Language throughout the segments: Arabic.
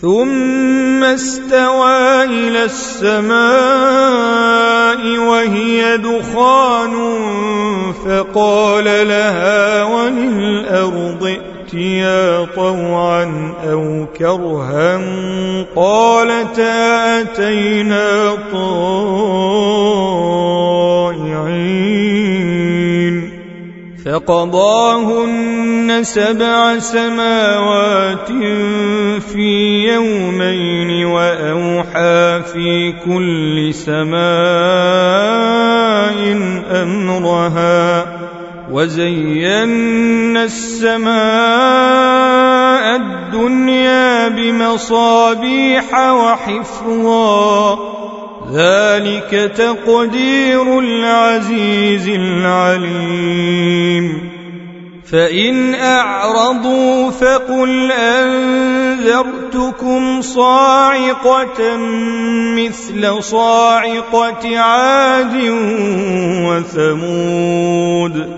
ثم استوى إلى السماء وهي دخان فقال لها وللأرض ائتيا طوعا أو كرها. قالتا أتينا طائعين. فقضاهن سبع سماوات في يومين وأوحى في كل سماء أمرها وزينا السماء الدنيا بمصابيح وحفظا ذلك تقدير العزيز العليم. فإن أعرضوا فقل أنذرتكم صاعقة مثل صاعقة عاد وثمود.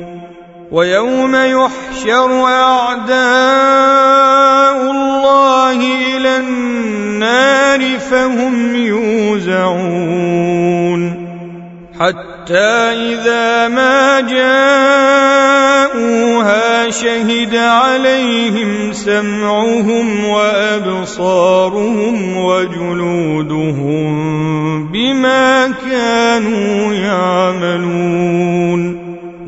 ويوم يحشر أعداء الله إلى النار فهم يوزعون حتى إذا ما جاءوها شهد عليهم سمعهم وأبصارهم وجلودهم بما كانوا يعملون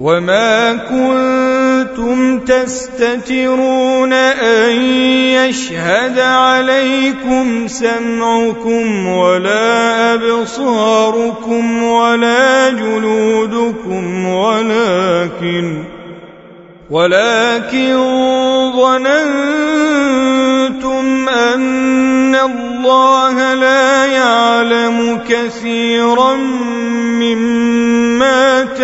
وما كنتم تستترون أن يشهد عليكم سمعكم ولا أبصاركم ولا جلودكم ولكن ولكن ظننتم أن الله لا يعلم كثيرا مما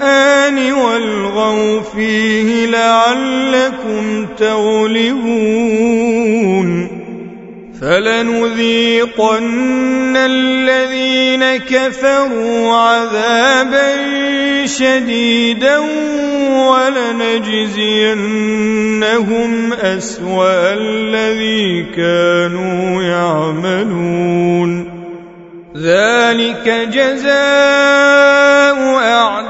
القرآن والغوا فيه لعلكم تغلبون فلنذيقن الذين كفروا عذابا شديدا ولنجزينهم أسوأ الذي كانوا يعملون. ذلك جزاء أعداء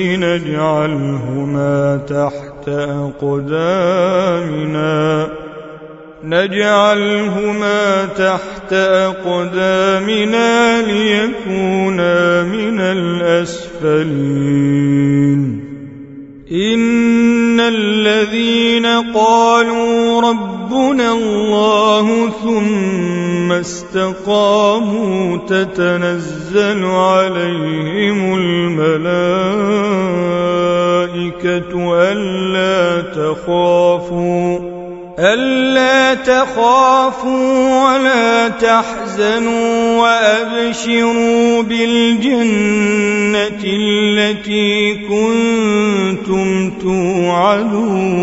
نجعلهما تحت أقدامنا. نجعلهما تحت أقدامنا ليكونا من الأسفلين. إن الذين قالوا ربنا الله ثم استقاموا تتنزل عليهم الملائكة ألا تخافوا ألا تخافوا ولا تحزنوا وأبشروا بالجنة التي كنتم توعدون.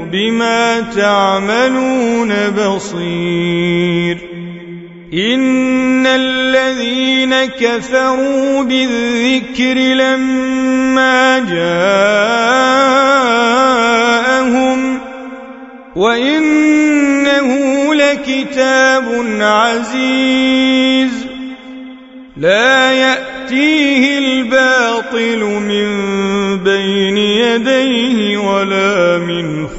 بما تعملون بصير. إن الذين كفروا بالذكر لما جاءهم وإنه لكتاب عزيز. لا يأتيه الباطل من بين يديه ولا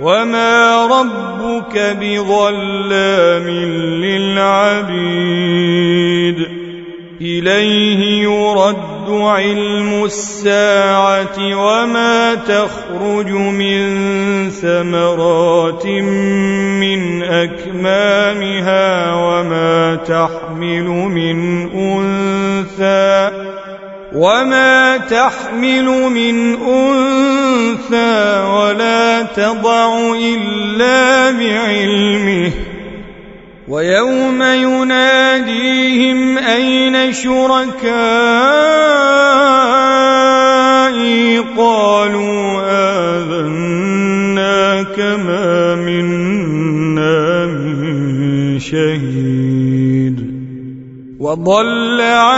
وما ربك بظلام للعبيد اليه يرد علم الساعة وما تخرج من ثمرات من اكمامها وما تحمل من انثى وما تحمل من انثى ولا تضع الا بعلمه ويوم يناديهم أين شركائي قالوا آذنا كما منا من شهيد وضل عنهم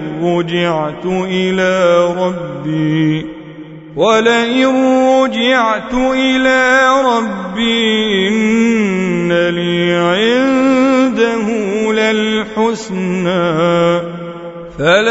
رجعت إلى ربي. ولئن رجعت إلى ربي إن لي عنده للحسنى. فلننبئن